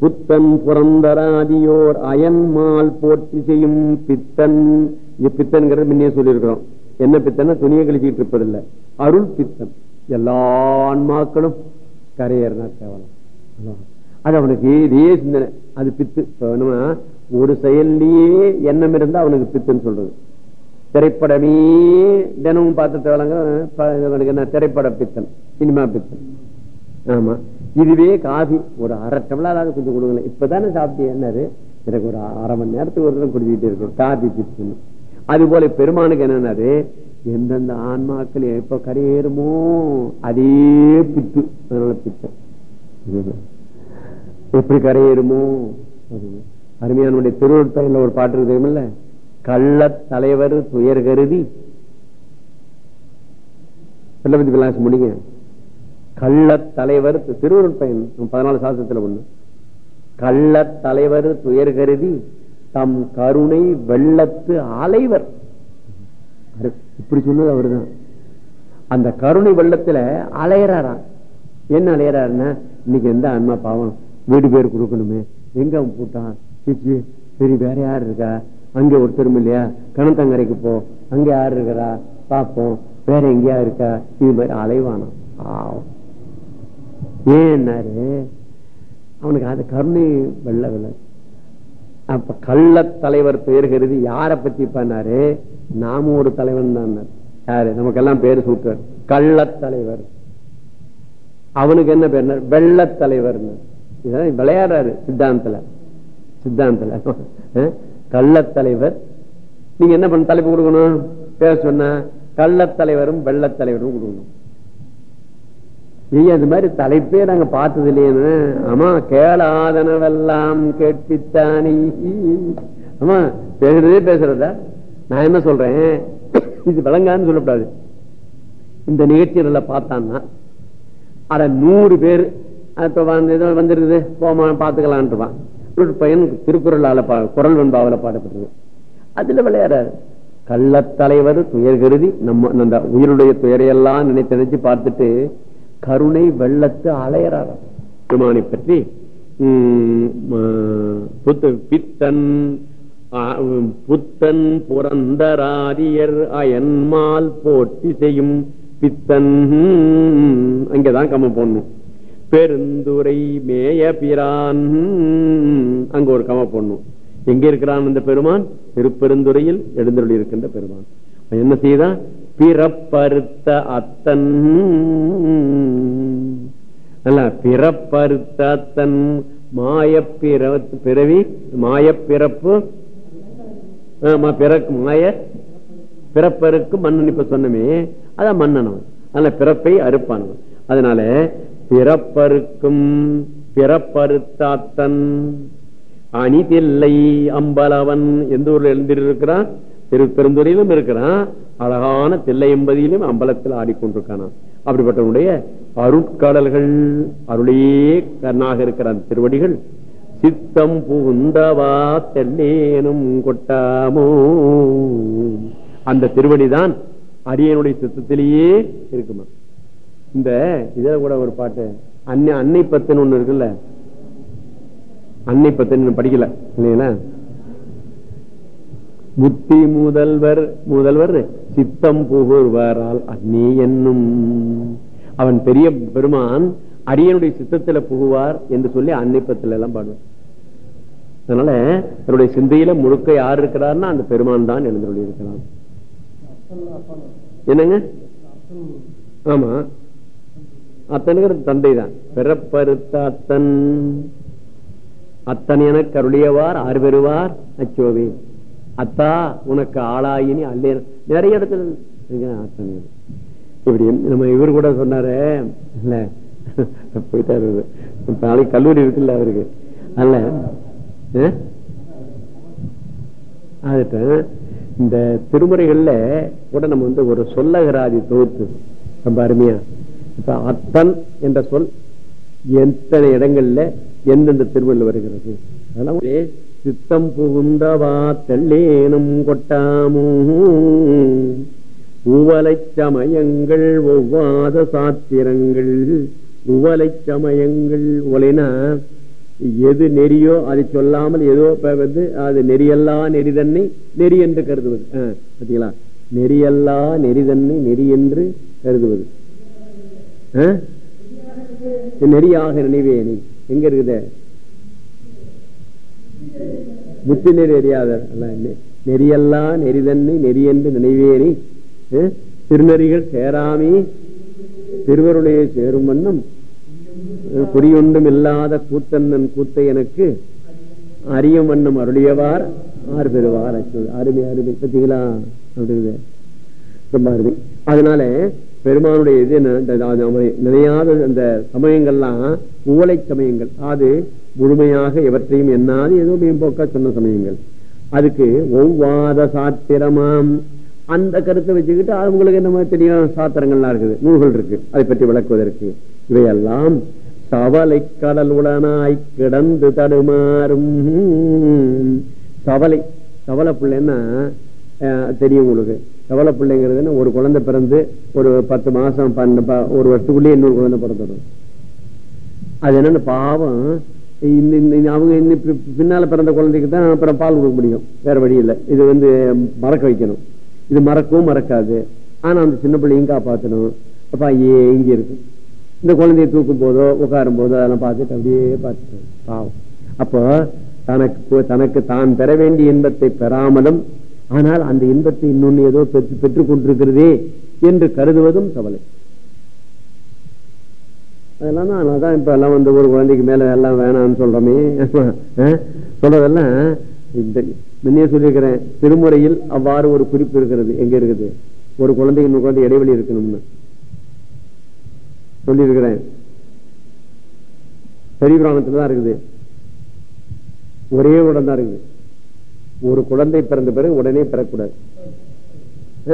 புத்தன் புறந்தராதியோர் அயன்மால் போற்றி செய்யும் பித்தன். இங்க முன்னே சொல்லியிருக்கிறோம். என்ன பித்தன் துணியை கழிச்சிட்டு இருப்பதில்லை. அருள் பித்தன். எல்லா ஆன்மாக்களும் கரையேறினா கேவலம் அது அவனுக்கு இதே சிந்தனை. அது பித்து. இப்ப ஒரு செயல்லையே எண்ணம் இருந்தா அவனுக்கு பித்துன்னு சொல்றது. திரைப்படமே தினமும் பார்த்துட்டு வழங்க அவனுக்கு என்ன திரைப்பட பித்தன் சினிமா பித்தன். ஆமா. இதுவே காஃபி ஒரு அரை டம்ளர் கொஞ்சம் கொடுங்களேன். இப்பதானே சாப்பிட்டு என்னது எனக்கு ஒரு அரை மணி நேரத்துக்கு ஒரு தடவை குடிச்சிட்டு இருக்கு. காஃபி பித்துன்னு அது போல பெருமானுக்கு என்னன்னாரு? எந்தெந்த ஆன்மாக்கள் எப்ப கரையேறுமோ அதே பித்து. அதனால பித்தம் எப்படி கரையேறுமோ? அருமையானுடைய திருவள்ளுவர்ல ஒரு பாட்டு இருக்குமில்ல கள்ள தலைவர் துயர் கருதி. பத்தி விலாசம் முடிங்க. கள்ள தலைவர் பையன் பதினாலு சாஸ்திரத்துல ஒண்ணு. கள்ள தலைவர் துயர் கருதி தம் கருணை வெள்ளத்து அலைவர். இப்படி சொன்னது அவருதான். அந்த கருணை வெள்ளத்துல அலையறாராம் என்ன அலையறாருன்னா இன்னைக்கு எந்த அண்ணா பாவம்? வீடு பேர் கொடுக்கணுமே. எங்க அவன் போட்டான்? சிச்சி சரி வேற யாரு இருக்கா? அங்க ஒருத்தரும் இல்லையா? கணத்தங்கரைக்கு போ. அங்க யாரு இருக்கிறா? பாப்போம். வேற எங்கேயா இருக்கா? இது மாதிரி அலைவானாம். ஆ ஏன்னாரு? அவனுக்கு அது கருணை வெள்ள வெள்ள அப்ப கள்ள தலைவர் பெயர் கருதி யார பத்தி பண்ணாரு? நாம ஒரு தலைவன் தான் யாரு? நமக்கெல்லாம் பேர் சூட்டுவார் கள்ள தலைவர். அவனுக்கு என்ன பேர்? வெள்ள தலைவர் இதெல்லாம் விளையாடுறாரு சித்தாந்தத்துல. சித்தாந்தத்துல. கள்ளத்தலைவர் நீங்க என்ன பண்ண தலைப்பு கொடுக்கணும்? பேர் சொன்ன கள்ளத்தலைவரும் வெள்ளத்தலைவரும் கொடுக்கணும். அது மாதிரி தலைப்பே நாங்க பார்த்தது இல்லையே ஆமா கேளாதனவெல்லாம் கேட்பித்தானி. ஆமா பேசுறதே பேசுறதா? நான் என்ன சொல்றேன்? இது விளங்கான்னு சொல்லக்கூடாது. இந்த நிகழ்ச்சிகளை பார்த்தான்னா அட நூறு பேர் வந்துருக்குது போமா பார்த்துக்கலான்ட்டுவான். ஒரு பையன் திருக்குறளால குரல் வெண்பாவில் பாடப்பட்டது. அதுல விளையாடாரு கள்ளத்தலைவர் துயர் கருதி நம்ம அந்த உயிருடைய துயரையெல்லாம் நினைத்து நினைச்சு பார்த்துட்டு கருணை வெள்ளத்து அலையறார. பெருமானை பற்றி பித்தன் புத்தன் புறந்தராரியர் அயன்மால் போட்டி செய்யும் பித்தன். அங்கதான் கம்ம போடணும். பெருந்துரை மேய பிரான். அங்க ஒரு கம போடணும். எங்க இருக்கிறான் அந்த பெருமான்? திருப்பெருந்துறையில் எழுந்தருளி இருக்கின்ற பெருமான் என்ன செய்தான்? பிறப்பறுத்த அத்தன். அல்ல பிறப்பறுத்த அத்தன். மாய பிறவி மாய பிறப்பு. மாய பிறப்பருக்கு மன்னன் இப்ப சொன்னமே. அதான் மன்னனவன் அதனால பிறப்பை அறுப்பானவன் அதனால பிறப்பருக்கும் பிறப்பறுத்தாத்தன் அணிதில்லை அம்பலவன். எந்த ஊர்ல எழுந்திருக்கிறான்? திருப்பெருந்துறையிலும் இருக்கிறான். அழகான தில்லை எம்பதியிலும் அம்பலத்தில் ஆடிக்கொண்டிருக்கானான் அப்படிப்பட்டவனுடைய அருட்கடல்கள் அருளையே கண்ணாக இருக்கிற அந்த திருவடிகள் சித்தம் புகுந்தவா தென்னேனும் கொட்டாமோ? அந்த திருவடிதான் அரியனுடைய சித்தத்திலேயே இருக்குமா? இந்த இத கூட ஒரு பாட்டு. அன்னை அன்னை பத்துன்னு ஒண்ணு இருக்குல்ல? அன்னை பத்துன்னு படிக்கல இல்லைங்களா? புத்தி முதல்வர் முதல்வர் சித்தம் புகுவாரால் அன்னே என்னும். அவன் பெரிய பெருமான் அரியனுடைய சித்தத்துல புகுவார் என்று சொல்லி அன்னைப்பத்துல எல்லாம் பாடுவார். அதனால என்னுடைய சிந்தையில முழுக்க யார் இருக்கிறார்னா அந்த பெருமான் தான் எழுந்து இருக்கிறான். என்னங்க? ஆமா. அத்தனுங்கிறது தந்தை தான். பிறப்பருத்த அத்தன். அத்தன் என கருளியவார் ஆறு பெறுவார் அச்சோவே. அத்தா உனக்கு ஆளாயினி அல்லே நிறைய இடத்துல அத்தன் இப்படி நம்ம இவர் கூட சொன்னாரு இல்ல போயிட்டாரு நாளைக்கு கல்லூரி இருக்குல்ல அவருக்கு. அல்ல அதுட்டு இந்த திருமுறைகள்ல கூட நம்ம வந்து ஒரு சொல்லகராதி தொகுத்து ரொம்ப அருமையா. இப்ப அத்தன் என்ற சொல் எத்தனை இடங்கள்ல எந்தெந்த திருவள்ளுவர் வருகிறது? அதெல்லாம் சித்தம் புகுந்தவா தெள்ளேனும் கொட்டாமூ? உவலை சமயங்கள் ஒவ்வாத சாத்திரங்கள். உவலை சமயங்கள் ஒலைனா எது நெறியோ அதை சொல்லாமல் ஏதோ வந்து அது நெறியல்லா நெறிதன்னை நெறி என்று கருதுவது. பார்த்தீங்களா பாத்தீங்களா? நெறியல்லா நெறிதன்னை நெறி என்று கருதுவது. நெறியாக நினைவேனி. எங்க இருக்குது? புத்தி நெறி அறியாத நெறியல்லா நெறிதன்னை நெறி என்று திருநெறிகள் சேராமி திருவருளையை சேரும் வண்ணம் குறியொன்றும் இல்லாத கூத்தன்னன் கூத்தை எனக்கு அரிய வண்ணம் அருளியவார் ஆறு பெறுவார் அருமை அருமை பத்தீங்களா அப்படிங்குது ரொம்ப அருமை அதனால பெருமானுடைய இது என்ன, நினையாத அந்த சமயங்கள்லாம் ஊலை சமயங்கள் அது முழுமையாக எவற்றையும் எண்ணாது ஏதோ மேம்போக்க சொன்ன சமயங்கள். அதுக்கு ஒவ்வாத சாத்திரமாம். அந்த கருத்தை வச்சுக்கிட்டு அவங்களுக்கு என்ன மாதிரி தெரியும்? சாத்திரங்கள்லாம் இருக்குது. நூல்கள் இருக்கு. அதை பற்றி விளக்குவதற்கு. இவையெல்லாம் சவலை கடல் உடனாய் கிடந்து தடுமாறும். சவலை சவலை பிள்ளைன்னா அஹ், தெரியும் உங்களுக்கு. சவலை பிள்ளைங்கிறது என்ன, ஒரு குழந்தை பிறந்து ஒரு பத்து மாசம் பன்னெண்டு ப- ஒரு வருஷத்துக்குள்ளேயே இன்னொரு குழந்தை பிறந்துடும். அது என்னன்னு பாவம். அவங்க இன்னும் பின்னால பிறந்த குழந்தைக்கு தான் அப்புறம் பால் கொடுக்க முடியும். வேற வழி இல்லை. இது வந்து மறக்க வைக்கணும். இது மறக்கவும் மறக்காது. ஆனா அந்த சின்ன பிள்ளையும் காப்பாற்றணும் அப்பா ஏ இங்க இருக்கு இந்த குழந்தையை தூக்கும் போதோ உட்காரும் போதோ அதெல்லாம் பார்த்துட்டு அப்படியே பார்த்துட்டு பாவம். அப்போ தனக்கு தனக்கு தான் பெற வேண்டிய இன்பத்தை பெறாமலும் ஆனால் அந்த இன்பத்தை இன்னொன்னு ஏதோ பெற்று பெற்றுக் கொண்டிருக்கிறதே என்று கருதுவதும் கவலை அதெல்லாம் தான் அதான் இப்ப எல்லாம் வந்து ஒரு குழந்தைக்கு மேல எல்லாம் வேணாம்னு சொல்றோமே. அஹ், சொல்றதெல்லாம் இந்த முன்னே சொல்லியிருக்கிறேன். திருமுறையில் அவ்வாறு ஒரு குறிப்பு இருக்கிறது. எங்க இருக்குது? ஒரு குழந்தைக்கு இன்னொரு குழந்தை இடைவெளி இருக்கணும்னு. சொல்லியிருக்கிறேன். பெரிய புராணத்துல தான் இருக்குது. ஒரே உடன் தான் இருக்குது. ஒரு குழந்தை பிறந்த பிறகு உடனே பெறக்கூடாது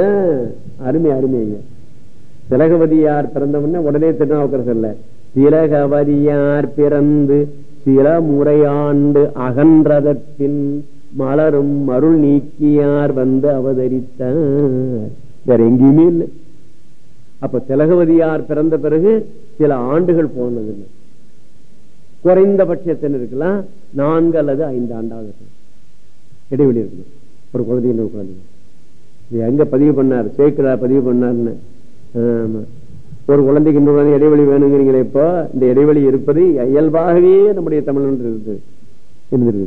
ஆஹ், அருமை அருமை ஐயா திலகவதியார் பிறந்தவன உடனே திருநாவுக்கரசர் இல்ல. திலகவதியார் பிறந்து சில முறையாண்டு அகன்றதற்பின் மலரும் அருள் நீக்கியார் வந்து அவதரித்தார். வேற எங்கேயுமே இல்லை. அப்ப திலகவதியார் பிறந்த பிறகு சில ஆண்டுகள் போனது. இல்லை குறைந்தபட்சத்தின் இருக்கலாம் நான்கு அல்லது ஐந்து ஆண்டாக இருக்கலாம் இடைவெளி இருக்கணும் ஒரு குழந்தை இன்னொரு குழந்தை. எங்க பதிவு பண்ணார்? சேர்க்கிறார் பதிவு பண்ணாருன்னு. ஒரு குழந்தைக்கு இன்னொரு இடைவெளி வேணுங்கிறீங்களே இப்போ இந்த இடைவெளி இருப்பது இயல்பாகவே நம்முடைய தமிழன் இருக்குது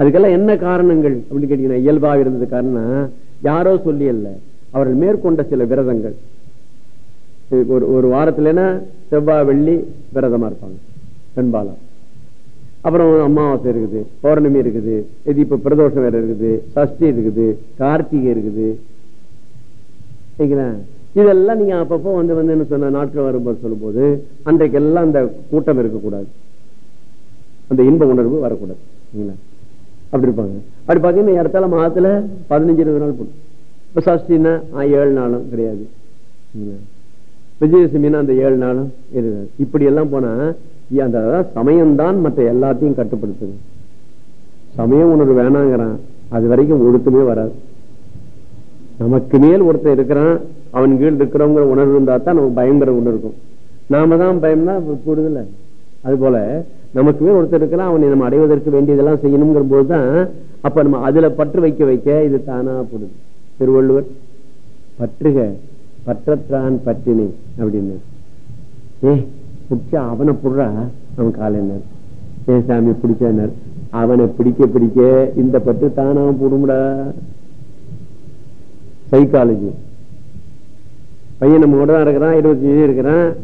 அதுக்கெல்லாம் என்ன காரணங்கள் அப்படின்னு கேட்டீங்கன்னா இயல்பாக இருந்தது காரணம் யாரோ சொல்லி அல்ல அவர்கள் மேற்கொண்ட சில விரதங்கள். ஒரு ஒரு வாரத்துலன்னா செவ்வாய் வெள்ளி விரதமா இருப்பாங்க பெண்பாலம் அப்புறம் அமாவாசை இருக்குது பௌர்ணமி இருக்குது இது இப்ப பிரதோஷம் வேற இருக்குது சஷ்டி இருக்குது கார்த்திகை இருக்குது சரிங்களா? இதெல்லாம் நீங்க அப்பப்போ வந்து வந்து என்ன சொன்ன நாட்கள் வரும்போது சொல்லும்போது அன்றைக்கெல்லாம் அந்த கூட்டம் இருக்கக்கூடாது. அந்த இன்ப உணர்வு வரக்கூடாது. சரிங்களா? அப்படி இருப்பாங்க. அப்படி பாத்தீங்கன்னா இடத்தால மாதத்துல பதினஞ்சு இருபது நாள் போடும் இப்ப சஷ்டின்னா ஏழு நாளும் கிடையாது. விஜயதசமின்னா அந்த ஏழு நாளும் இருக்காது இப்படி எல்லாம் போனா அந்த சமயம்தான் மற்ற எல்லாத்தையும் கட்டுப்படுத்துது. சமயம் உணர்வு வேணாங்கிறான். அது வரைக்கும் ஒழுக்கமே வராது. நமக்கு மேல் ஒருத்தன் இருக்கிறான் அவன் கீழ் இருக்கிறவங்கிற உணர்வு இருந்தா தான் நமக்கு பயங்கர உணர்வு இருக்கும். நாம தான் பயம்னா கூடுதல. அது போல நமக்கு மேல் ஒருத்தர் இருக்கிறான் அவனை நம்ம அடைவதற்கு வேண்டியதெல்லாம் செய்யணுங்கிற போதுதான் அப்ப நம்ம அதுல பற்று வைக்க வைக்க இது தானா போடுது. திருவள்ளுவர் பற்றுக பற்றத்தான் பற்றினை அப்படின்னு. ஏ பிடிச்சா அவனை புடுறா அவன் காலையினர் ஏ சாமி பிடிச்சார் அவனை பிடிக்க பிடிக்க இந்த பற்று தானா போடும்டா. சைக்காலஜி பையன் நம்ம கூட தான் இருக்கிறான் இருபத்தி ஏழு இருக்கிறான்.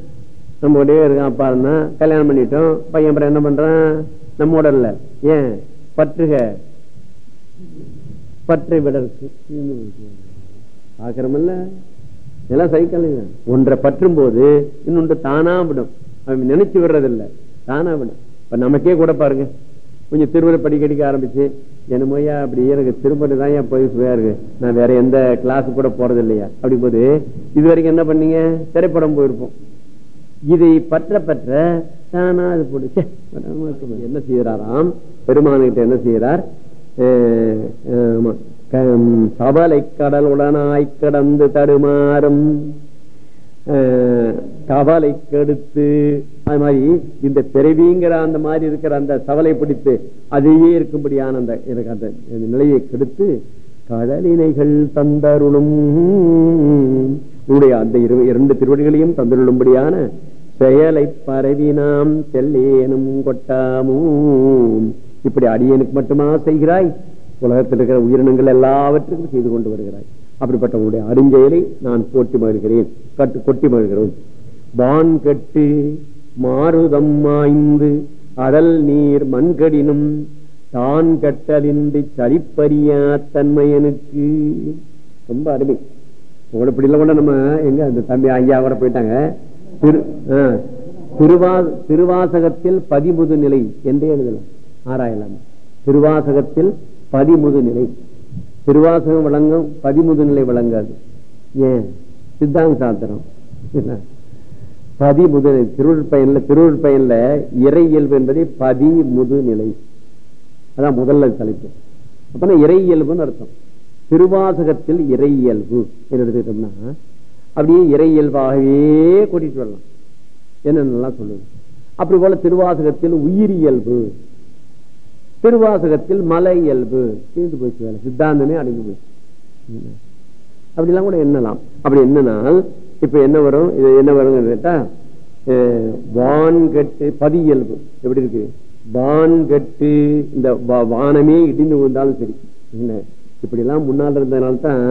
நம்ம கூடயே இருக்கான் அப்பா இருந்தா கல்யாணம் பண்ணிட்டோம். பையன் அப்புறம் என்ன பண்றான்? நம்மோட இல்ல. ஏன்? பற்றுக. பற்றை விடற்கு. பாக்குறமல்ல இதெல்லாம் சைக்காலஜி தான். ஒன்றை பற்றும் போது இன்னொன்று தானா விடும். அவன் நினைச்சு விடுறதில்ல. தானா விடும். இப்ப நமக்கே கூட பாருங்க. கொஞ்சம் திருமண படிக்கடிக்க ஆரம்பிச்சு என்னமோயா அப்படி எனக்கு திருமணம் தான் என் போய் சுவையா இருக்கு. நான் வேற எந்த கிளாஸ் கூட போறது இல்லையா அப்படி போது இது வரைக்கும் என்ன பண்ணீங்க? திரைப்படம் போயிருப்போம். இதை பற்ற பற்ற தானா அது போடுச்சு என்ன செய்யறாராம் பெருமானுகிட்ட என்ன செய்யறார் ஆமா. க- சபலை கடல் உடனாய் கடந்து தடுமாறும் அஹ், கவலை கெடுத்து அது மாதிரி இந்த பிறவிங்கிற அந்த மாதிரி இருக்கிற அந்த சவலை பிடித்து அதையே இருக்கும்படியான அந்த எனக்கு அந்த நிலையை கெடுத்து கடலினைகள் தந்தருளும். உடைய அந்த இரு- இரண்டு திருவடிகளையும் தந்தருளும்படியான செயலை பரவி நாம் செல்லேனும் கொட்டாமும் இப்படி அடியனுக்கு மட்டுமா செய்கிறாய்? உலகத்தில் இருக்கிற உயிரினங்கள் எல்லாவற்றுக்கும் செய்து கொண்டு வருகிறாய். அப்படிப்பட்ட உங்களுடைய அருஞ்செயலை நான் போட்டி மகிழ்கிறேன். கட்டு கொட்டி மகிழ்கிறோம். வான் கட்டு மாறுதம் மாய்ந்து அடல் நீர் மண்கடினும் தான் கட்டலின்றி சரிப்பறியா தன்மையனுக்கு. ரொம்ப அருமை. உங்களை இப்படி இல்லை கூட நம்ம எங்க அந்த தம்பி ஐயா கூட போயிட்டாங்க. திரு திருவா திருவாசகத்தில் பதிமுது நிலை என்றே எழுதலாம். ஆராயலாம். திருவாசகத்தில் பதிமுது நிலை. திருவாசகம் வழங்கும் பதிமுது நிலை வழங்காது. ஏன்? சித்தாந்த சாத்திரம் பதி பதிமுது திருவுற்பயன்ல திருவுற்பயன்ல இறை இயல்பு என்பதை பதிமுது நிலை. அதான் முதல்ல தலைப்பு. அப்பனா இறை இயல்புன்னு அர்த்தம். திருவாசகத்தில் இறை இயல்பு. எடுத்துக்கிட்டோம்னா அப்படியே இறை இயல்பாகவே கூட்டிட்டு வரலாம். என்னென்னலாம் சொல்லுது? அப்படி போல திருவாசகத்தில் உயிரியல்பு திருவாசகத்தில் மலை இயல்பு. தீர்ந்து போயிடுச்சு வேலை. சித்தாந்தமே அடங்கி போயிடுச்சு அப்படிலாம் கூட எண்ணலாம். அப்படி என்னனால் இப்ப என்ன வரும்? இது என்ன வரும் கேட்டா வான்கட்டு பதி பதியல்பு எப்படி இருக்கு? வான்கட்டு இந்த வானமே இடிந்து விழுந்தாலும் சரி. என்ன? முன்னால் இருந்ததுனால தான்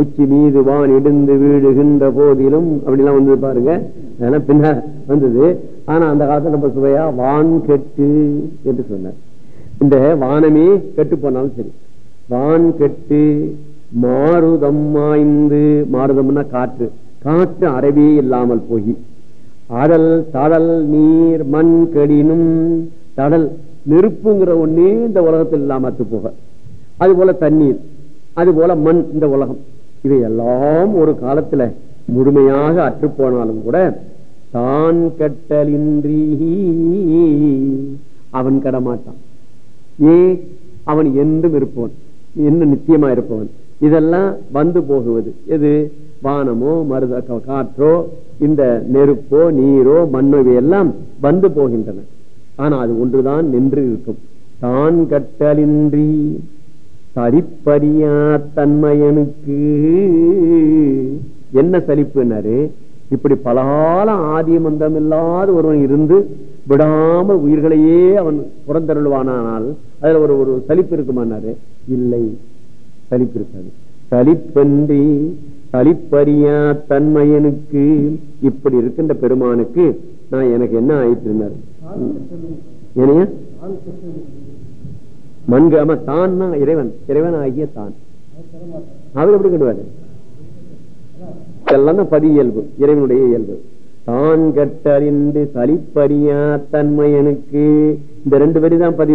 உச்சி மீது வான் இடிந்து வீடுகின்ற போதிலும் அப்படிலாம் வந்து பாருங்க. அதெல்லாம் பின்ன வந்தது. ஆனா அந்த காலத்துல நம்ம சுவையா வான் கெட்டு என்று சொன்னார். இந்த வானமே கெட்டு போனாலும் சரி. வான் கெட்டு மாறுதம் மாய்ந்து மாருதம்னா காற்று. காற்று அறவே இல்லாமல் போய் அடல் தடல் நீர் மண் கடினும் தடல். நெருப்புங்கிற ஒண்ணே இந்த உலகத்தில் இல்லாமத்து போக. அது போல தண்ணீர் அது போல மண் இந்த உலகம். இவை எல்லாம் ஒரு காலத்துல முழுமையாக அற்று போனாலும் கூட தான் கட்டலின்றி அவன் கடமாட்டான். ஏ அவன் என்றும் இருப்பவன். என்ன நித்தியமா இருப்பவன். இதெல்லாம் வந்து போகுவது. எது? வானமோ மருத காற்றோ இந்த நெருப்போ நீரோ மண்ணோ இவையெல்லாம் வந்து போகின்றன. ஆனா அது ஒன்றுதான் நின்று இருக்கும். தான் கட்டலின்றி சரிப்பறியா தன்மையனுக்கு. என்ன சலிப்புனாரு இப்படி பலகாலம் ஆதி மந்தம் இல்லாத ஒருவன் இருந்து விடாமல் உயிர்களையே அவன் புறந்தருள்வானால் அதுல ஒரு ஒரு சலிப்பு இருக்குமானாரு? இல்லை. சலிப்பு இருக்காது சலிப்பன்றி சலிப்பறியா தன்மையனுக்கு இப்படி இருக்கின்ற பெருமானுக்கு நான் எனக்கு என்ன ஆயிட்டு இருந்தார் ஏனையா மண்காம தான் இறைவன். இறைவன் ஆகிய தான். அவர் எப்படி கண்டுவாரு இதெல்லாம் தான் பதி இயல்பு இறைவனுடைய இயல்பு. தான் கட்டறிந்து சலிப்பறியா தன்மையனுக்கு. இந்த ரெண்டு வரி தான் பதி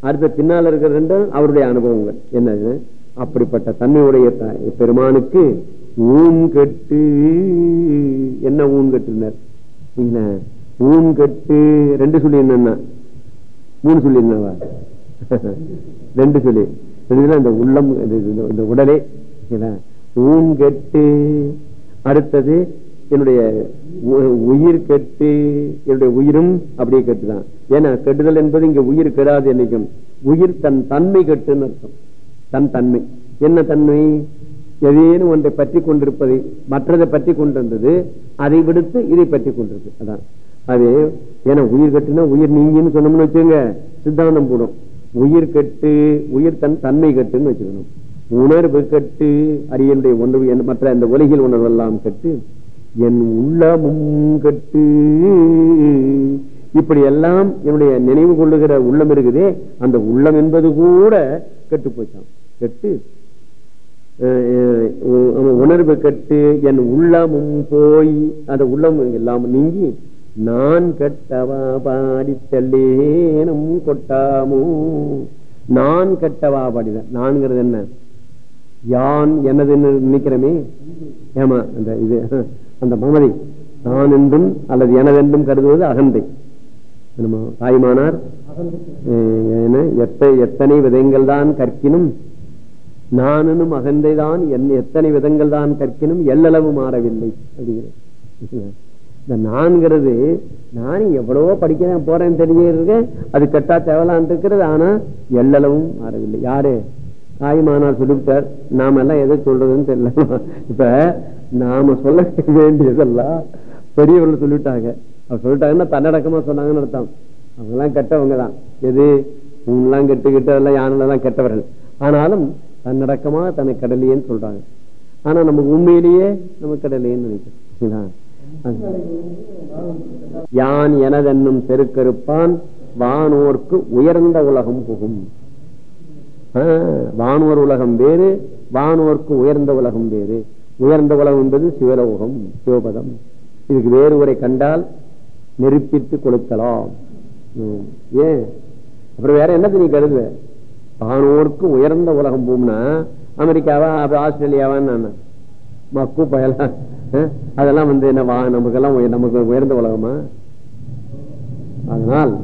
அடுத்த பின்னால் இருக்கிற ரெண்டும் அவருடைய அனுபவங்கள். என்னது? அப்படிப்பட்ட தன்மையுடைய பெருமானுக்கு ஊன் கட்டு. என்ன ஊன் கட்டுனர்? என்ன? ஊன் கட்டு. ரெண்டு சொல்லி என்னன்னா? மூணு சொல்லி என்னவா? ரெண்டு சொல்லி. ரெண்டுல இந்த உள்ளம் இந்த- உடலே. ஊன் கட்டு. அடுத்தது என்னுடைய உயிர் கெட்டு என்னுடைய உயிரும் அப்படியே கெட்டுதான். ஏன்னா கெட்டுதல் என்பது இங்க உயிர் கெடாது என்னைக்கும். உயிர் தன் தன்மை கெட்டுன்னு அர்த்தம். தன் தன்மை. என்ன தன்மை? எதேனும் ஒன்றை பற்றி கொண்டிருப்பதை மற்றதை பற்றி கொண்டிருந்தது அதை விடுத்து இதை பற்றி கொண்டிருக்கு. அதான். அது ஏன்னா உயிர் கட்டுனா உயிர் நீங்கன்னு சொன்னோம்னு வச்சுங்க சித்தாந்தம் போடும். உயிர் கட்டு உயிர் தன் தன்மை கட்டுன்னு வச்சுக்கணும். உணர்வு கட்டு அரியனுடைய உணர்வு மற்ற அந்த உலகில் உணர்வெல்லாம் கட்டு. என் உள்ளமும் கட்டு. இப்படி எல்லாம் என்னுடைய நினைவு கொள்ளுகிற உள்ளம் இருக்குதே அந்த உள்ளம் என்பது கூட கெட்டு. போச்சான் கெட்டு உணர்வு கட்டு என் உள்ளமும் போய் அந்த உள்ளம் எல்லாம் நீங்கி நான் கட்டவா பாடி தள்ளேனும் கொட்டாமோ? நான் கட்டவா பாடிதான் நான்கிறது என்ன? யான் எனதுன்னு நினைக்கிறமே? ஏமா அந்த இது அந்த மமதை நான் என்றும் அல்லது எனதென்றும் கருதுவது அகந்தை. தாய்மானார் எத்தனை விதங்கள் தான் கற்கினும் நானும் அகந்தைதான் என் எத்தனை விதங்கள் தான் கற்கினும் எல்லளவு மாறவில்லை. அப்படிங்கிறது இந்த நான்கிறது நானும் எவ்வளவோ படிக்கிறேன் போறேன் தெரிஞ்சிருக்கேன் அது கெட்டா தேவலான் இருக்கிறது ஆனா எல்லளவும் மாறவில்லை. யாரு? தாய்மானார் சொல்லிவிட்டார் நாம எல்லாம் எதை சொல்றதுன்னு தெரியல. இப்ப நாம சொல்ல வேண்டியதெல்லாம் பெரியவர்கள் சொல்லிவிட்டாங்க. அவர் சொல்லிட்டாங்கன்னா தன்னடக்கமா சொன்னாங்கன்னு அர்த்தம். அவங்க எல்லாம் கெட்டவங்க தான் எது? எல்லாம் கெட்டு அதெல்லாம் யானெல்லாம் கெட்டவர்கள். ஆனாலும் தன்னடக்கமா தன்னை கடலையேன்னு சொல்றாங்க. ஆனா நமக்கு உண்மையிலேயே நம்ம கடலையேன்னு நினைக்கிறோம். யான் எனதென்னும் செருக்கருப்பான் வானோர்க்கு உயர்ந்த உலகம் புகும். வானோர் உலகம் வேறு வானோர்க்கு உயர்ந்த உலகம் வேறு. உயர்ந்த உலகம் என்பது சிவலோகம் சிவபதம். இதுக்கு வேறு உரை கண்டால் நெருப்பித்து கொளுத்தலாம். ஏன்? அப்புறம் வேற என்னது நீ கருதுவ? வானோர்க்கு உயர்ந்த உலகம் போம்னா அமெரிக்காவா அப்புறம் ஆஸ்திரேலியாவான்னு மக்கு பயலாம் அதெல்லாம் வந்து என்ன வா நமக்கெல்லாம் நமக்கு உயர்ந்த உலகமா? அதனால்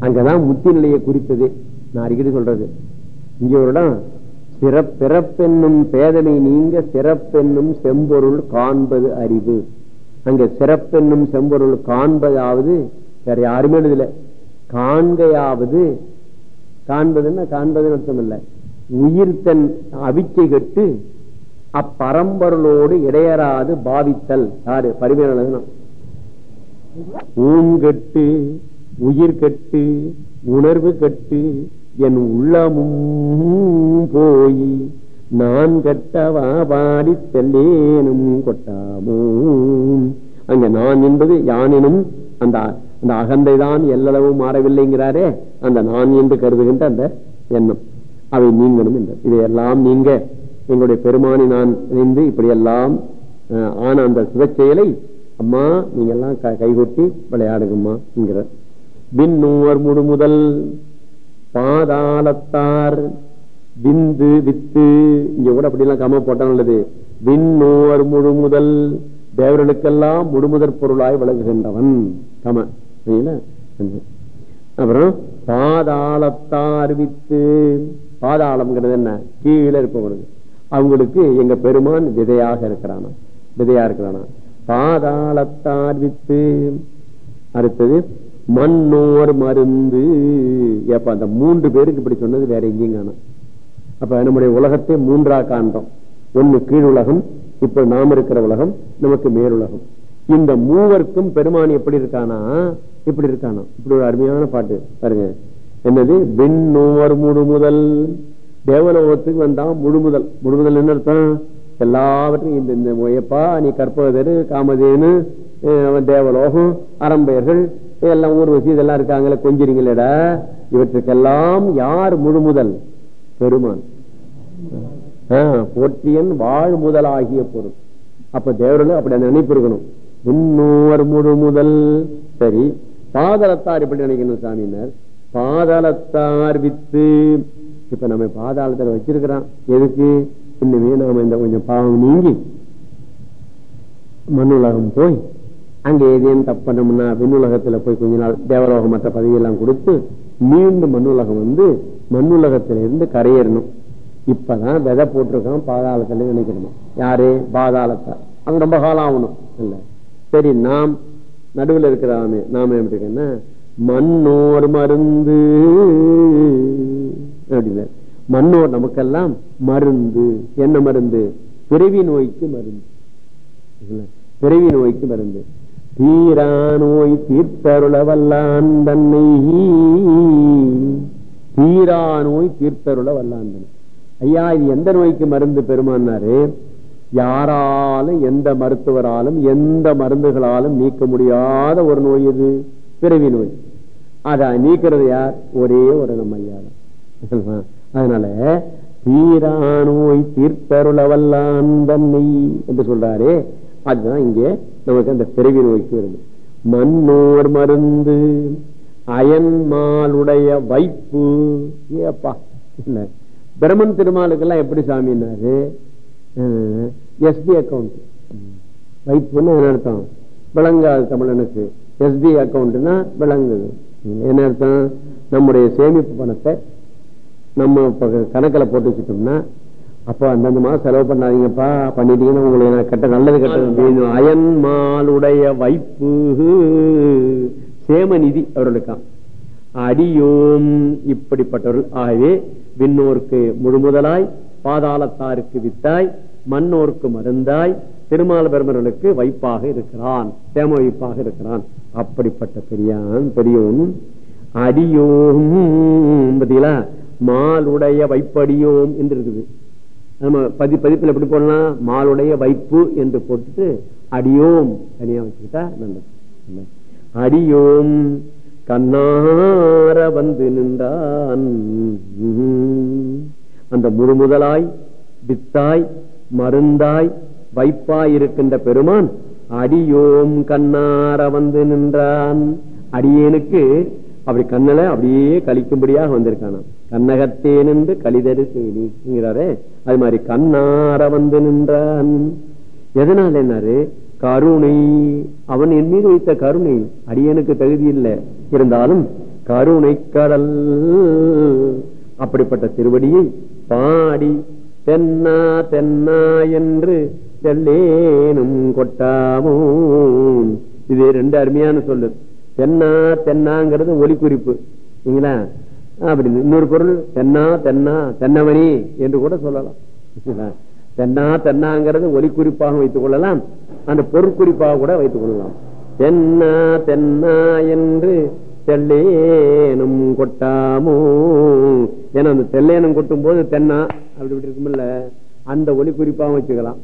அங்கதான் முத்தி நிலையை குறித்தது. நான் அடிக்கடி சொல்றது. இங்க ஒரு இடம். சிறப்பிறப்பென்னும் பேதமை நீங்க சிறப்பென்னும் செம்பொருள் காண்பது அறிவு. அங்க சிறப்பென்னும் செம்பொருள் காண்பதாவது வேற யாருமே எழுதல. காண்கையாவது காண்பதுன்னா காண்பதுன்னு அர்த்தம் இல்லை. உயிர் தன் அவிச்சை கட்டு அப்பரம்பொருளோடு இடையராது பாவித்தல். யாரு? பரிமையான ஊங்கட்டு உயிர் கட்டு உணர்வு கட்டு என் உள்ளமும் போய் நான் கட்டவா பாடி செல்லேனும் கொட்டாமோ? அங்க நான் என்பது யானினும் அந்த அந்த அகந்தை தான் எல்லளவும் மாறவில்லைங்கிறாரே. அந்த நான் என்று கருதுகின்ற அந்த எண்ணம். அவை நீங்கணும் என்ற. இதையெல்லாம் நீங்க. எங்களுடைய பெருமானி நான் இணைந்து இப்படியெல்லாம் ஆன அந்த சுகச்செயலை அம்மா நீங்க எல்லாம் கைகொட்டி விளையாடுங்கம்மா என்கிறார். முடு முதல் பாதாளத்தார். விந்து வித்து இங்க கூட அப்படி எல்லாம் கம போட்டா நல்லது. விண்ணோர் முழுமுதல் தேவர்களுக்கெல்லாம் முழுமுதற் பொருளாய் விளங்குகின்றவன். கம. அப்புறம் பாதாளத்தார் வித்து. பாதாளம்ங்கிறது என்ன? கீழே இருப்பவனுக்கு. அவங்களுக்கு எங்க பெருமான் விதையாக இருக்கிறானா? விதையா இருக்கிறானா? பாதாளத்தார் வித்து. அடுத்தது மண்ணோர் மருந்து. எப்ப அந்த மூன்று பேருக்கு இப்படி சொன்னது வேற எங்கேயும் காணும். அப்ப நம்முடைய உலகத்தை மூன்றா காண்றோம். ஒண்ணு கீழ் உலகம் இப்ப நாம் இருக்கிற உலகம் நமக்கு மேலுலகம். இந்த மூவருக்கும் பெருமான் எப்படி இருக்கானா? இப்படி இருக்கானா? இப்படி ஒரு அருமையான பாட்டு பாருங்க. என்னது? விண்ணோர் முழுமுதல். தேவலோகத்துக்கு வந்தா முழுமுதல். முழுமுதல் என்ன அர்த்தம்? எல்லாவற்றையும் இந்த இந்த முயப்பா நீ கற்பகதரு காமதேனு தேவலோகம் அரம்பெயர்கள் எல்லாம் ஊர்வசி இதெல்லாம் இருக்காங்களே கொஞ்சிறீங்களடா. இவற்றுக்கெல்லாம் யார் முழுமுதல் பெருமான். போற்றியன் வாழ் முதலாகிய பொருள். அப்ப தேவர்கள் அப்படி நினைப்பு இருக்கணும். முன்னோர் முழுமுதல் சரி பாதளத்தார் எப்படி நினைக்கணும் சாமியினர்? பாதாளத்தார் வித்து. இப்ப நம்ம பாதாளத்தில் வச்சிருக்கிறான். எதுக்கு? இன்னுமே நாம இந்த கொஞ்சம் பாவம் நீங்கி மண்ணுலகம் போய் அங்க ஏதேனும் தப்பு விண்ணுலகத்துல போய் கொஞ்ச நாள் தேவலோகம் மற்ற பதவியெல்லாம் கொடுத்து மீண்டும் மண்ணுலகம் வந்து மண்ணுலகத்தில இருந்து கரையேறணும். இப்பதான் விதை போட்டிருக்கான் பாதாளத்துல நினைக்கணும்? யாரு? பாதாளத்தை அது ரொம்ப காலம் ஆகணும். இல்ல. சரி நாம் நடுவில் இருக்கிறாமே நாம எப்படி இருக்கேன்னா மண்ணோர் மருந்து. அப்படின்னு மண்ணோர் நமக்கெல்லாம் மருந்து. என்ன மருந்து? பிறவி நோய்க்கு மருந்து. பிறவி நோய்க்கு மருந்து. தீரா நோய் தீர்த்தருள வல்லான் தன்னை தீரா நோய் தீர்த்தருள வல்லான் தன்னை ஐயா இது எந்த நோய்க்கு மருந்து பெருமானாரு? யாராலும் எந்த மருத்துவராலும் எந்த மருந்துகளாலும் நீக்க முடியாத ஒரு நோய் இது. பிறவி நோய். அத நீக்கிறது யார்? ஒரே ஒரு நம்ம ஐயா தான் அதனால தீரா நோய் தீர்த்தருள வல்லான் தன்னை என்று சொல்றாரே. அதுதான் இங்கே நமக்கு அந்த பிறவி நோய்க்கு வருது. மண்ணோர் மருந்து அயன்மாலுடைய வைப்பு. ஏப்பா இல்ல பிரம்மன் திருமாலுக்கெல்லாம் எப்படி சாமினாரு எஸ்பி அக்கௌண்ட் வைப்புன்னு என்ன அர்த்தம்? விளங்காது தமிழனுக்கு எஸ்பி அக்கௌண்ட்னா விளங்குது என்ன அர்த்தம்? நம்முடைய சேமிப்பு பணத்தை நம்ம கணக்கில் போட்டு வச்சுட்டோம்னா அப்ப அந்தந்த மாதம் செலவு பண்ணாதீங்கப்பா. பண்ணிட்டீங்கன்னா உங்களுக்கு நான் கட்ட நல்லது கட்ட அயன்மாளுடைய வைப்பு. சேமநிதி அவர்களுக்காம் அடியோம் இப்படிப்பட்டவர்கள். ஆகவே விண்ணோர்க்கு முழுமுதலாய் பாதாளத்தாருக்கு வித்தாய் மண்ணோர்க்கு மருந்தாய் திருமால பெருமர்களுக்கு வைப்பாக இருக்கிறான். சேம வைப்பாக இருக்கிறான். அப்படிப்பட்ட பெரியான் பெரியோன் அடியோம் பார்த்தீங்களா? மாலுடைய வைப்படியோம் என்று இருக்குது. நம்ம பதி பதிப்பில் எப்படி போடலாம் மாலுடைய வைப்பு என்று போட்டுட்டு அடியோம் தனியா வச்சுக்கிட்டா நல்லது. அடியோம் கண்ணார வந்து நின்றான். அந்த முழுமுதலாய் வித்தாய் மருந்தாய் வைப்பாய் இருக்கின்ற பெருமான் அடியோம் கண்ணார வந்து நின்றான். அடியேனுக்கு அப்படி கண்ணல அப்படியே கழிக்கும்படியாக வந்திருக்கான் கண்ணகத்தே நின்று கலிதரு செய்திங்கிறாரே அது மாதிரி கண்ணார வந்து நின்றான். எதனால என்னாரு? கருணை. அவன் என் மீது வைத்த கருணை. அடியனுக்கு தகுதி இல்லை. இருந்தாலும் கருணை கடல். அப்படிப்பட்ட திருவடியை பாடி தென்னா தென்னா என்று செல்லேனும் கொட்டாமும் இது ரெண்டு அருமையான சொல்லு. தென்னா தென்னாங்கிறது ஒலி குறிப்பு அப்படி இன்னொரு பொருள் தென்னா தென்னா தென்னமணி என்று கூட சொல்லலாம். தென்னா தென்னாங்கிறது ஒலி குறிப்பாக வைத்துக் கொள்ளலாம். அந்த பொருட்குறிப்பாக கூட வைத்துக் கொள்ளலாம். தென்னா தென்னா என்று தெல்லேனும் கொட்டாமோ. ஏன்னா அந்த தெல்லேனும் கொட்டும் போது தென்னா அப்படி இப்படி இருக்குமில்ல. அந்த ஒலி குறிப்பாக வச்சுக்கலாம்.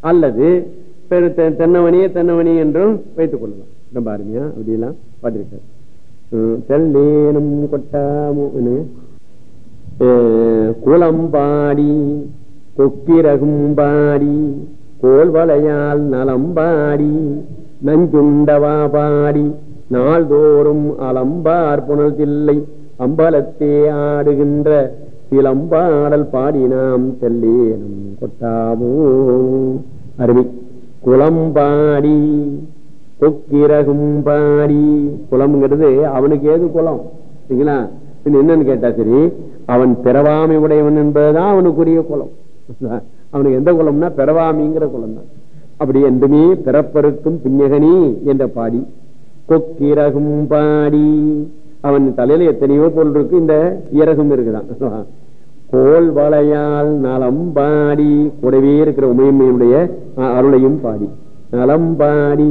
அல்லது பெரு தென்னவனியே தென்னவனி என்றும் வைத்துக் கொள்ளலாம். ரொம்ப அருமையா அப்படிலாம் பார்த்திருக்காரு. செல்லேனும் கொட்டாமோ குளம்பாடி கொக்கிரகும் பாடி கோல்வளையால் நலம்பாடி நஞ்சுண்டவா பாடி நாள்தோறும் அலம்பார் புனல் தில்லை அம்பலத்தே ஆடுகின்ற சிலம்பாடல் பாடி நாம் செல்லேனும் கொட்டாமோ. அருமை. குளம்பாடி கொக்கிரகும் பாடி. குளம்ங்கிறது அவனுக்கு ஏது குலம்? சரிங்களா? என்னன்னு கேட்டா சரி அவன் பிறவாமை உடையவன் என்பதுதான் அவனுக்குரிய குளம் அவனுக்கு எந்த குளம்னா பிறவாமிங்கிற குளம் தான் அப்படி என்றுமே பிறப்பருக்கும் பிஞ்சகனி என்ற பாடி. கொக்கிரகும் பாடி. அவன் தலையில எத்தனையோ பொருள் இருக்கு இந்த இறகும் இருக்குதான். கோல் வளையால் நலம் பாடி கூடவே இருக்கிற உமையம்மையுடைய அருளையும் பாடி. நலம் பாடி.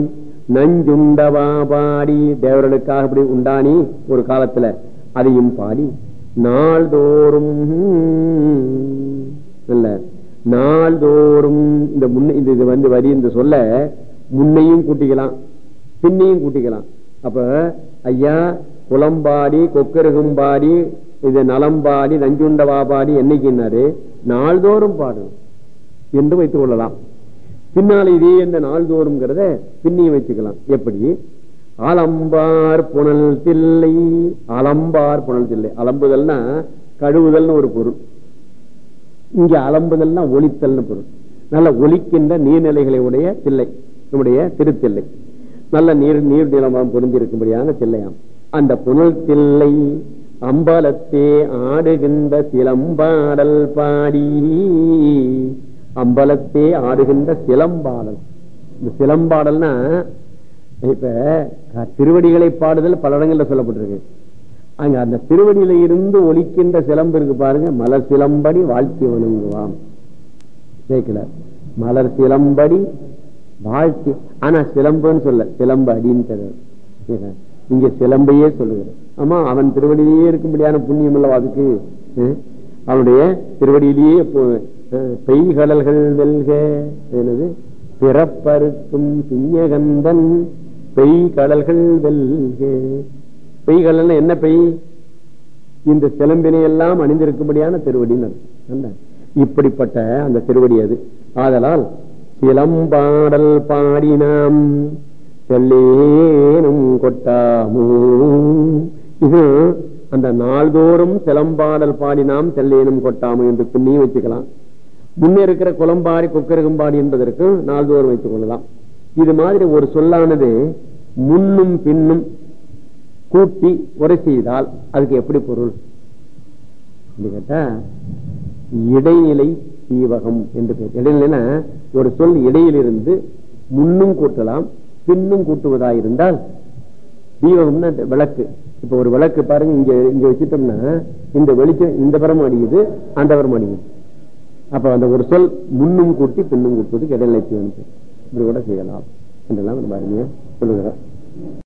நஞ்சுண்டவா பாடி தேவர்களுக்காக இப்படி உண்டானி ஒரு காலத்துல அதையும் பாடி நாள்தோறும் இல்ல நாள்தோறும் இந்த முன்ன இது வந்து வரி இந்த சொல்ல முன்னையும் கூட்டிக்கலாம் பின்னையும் கூட்டிக்கலாம். அப்ப ஐயா குளம்பாடி கொக்கருகும்பாடி இது நலம்பாடி நஞ்சுண்டவா பாடி என்னைக்குன்னாரு நாள்தோறும் பாடும் என்று வைத்துக் கொள்ளலாம். பின்னால் இதே என்ற நாள்தோறும்ங்கிறத பின்னியும் வச்சுக்கலாம். எப்படி? அலம்பார் புனல் தில்லை. அலம்பார் புனல் தில்லை. அலம்புதல்னா கழுவுதல்னு ஒரு பொருள். இங்க அலம்புதல்னா ஒளித்தல்னு பொருள். நல்ல ஒலிக்கின்ற நீர்நிலைகளை உடைய தில்லை. நம்முடைய திருத்தில்லை. நல்ல நீர் நீர் நிலமாக பொருந்திருக்கும்படியான தில்லையாம். அந்த புனல் தில்லை அம்பலத்தே ஆடுகின்ற சிலம்பாடல் பாடி. அம்பலத்தே ஆடுகின்ற சிலம்பாடல். இந்த சிலம்பாடல்னா இப்ப திருவடிகளை பாடுதல் பல இடங்கள்ல சொல்லப்பட்டிருக்கு. அங்க அந்த திருவடியில இருந்து ஒலிக்கின்ற சிலம்பு இருக்கு பாருங்க மலர் சிலம்படி வாழ்த்தி வணங்குவாம். கேட்கல மலர் சிலம்படி வாழ்த்தி ஆனா சிலம்புன்னு சொல்ல சிலம்பு அடின்னு இங்க சிலம்பையே சொல்லுகிற ஆமா அவன் திருவடியிலேயே இருக்கும்படியான புண்ணியம் அல்லவா அதுக்கு? அவனுடைய திருவடியிலேயே பெய்கடல்கள் வெல்க என்னது? பிறப்பருக்கும் சிங்ககந்தன் பெய்கடல்கள் வெல்க. பெய்கடல் என்ன பெய்? இந்த சிலம்பினை எல்லாம் அணிந்திருக்கும்படியான திருவடினர் இப்படிப்பட்ட அந்த திருவடி அது. ஆதலால் சிலம்பாடல் பாடினாம் செல்லேனும் கொட்டாமோ. இது அந்த நாள்தோறும் சிலம்பாடல் பாடினாம் செல்லேனும் கொட்டாமோ என்று புண்ணியும் வச்சுக்கலாம். முன்னே இருக்கிற குளம்பாடி கொக்கருகும்பாடி என்பதற்கு நாள்தோறும் வைத்துக் கொள்ளலாம். இது மாதிரி ஒரு சொல்லானது முன்னும் பின்னும் கூட்டி உரை செய்தால் அதுக்கு எப்படி பொருள்? கேட்டா இடைநிலை தீவகம் என்று பெயர் இடையிலனா ஒரு சொல் இடையிலிருந்து முன்னும் கூட்டலாம் பின்னும் கூட்டுவதாயிருந்தால் தீபகம்னா விளக்கு. இப்ப ஒரு விளக்கு பாருங்க இங்க இங்க வச்சுட்டோம்னா இந்த வெளிச்சம் இந்த பரம் அடியுது அந்த பரம் அடியுது. அப்ப அந்த ஒரு சொல் முன்னும் கூட்டி பின்னும் கூட்டுவதுக்கு இடைநிலை இப்படி கூட செய்யலாம். என்றெல்லாம் நம்ம அருமையா சொல்லுகிறோம்.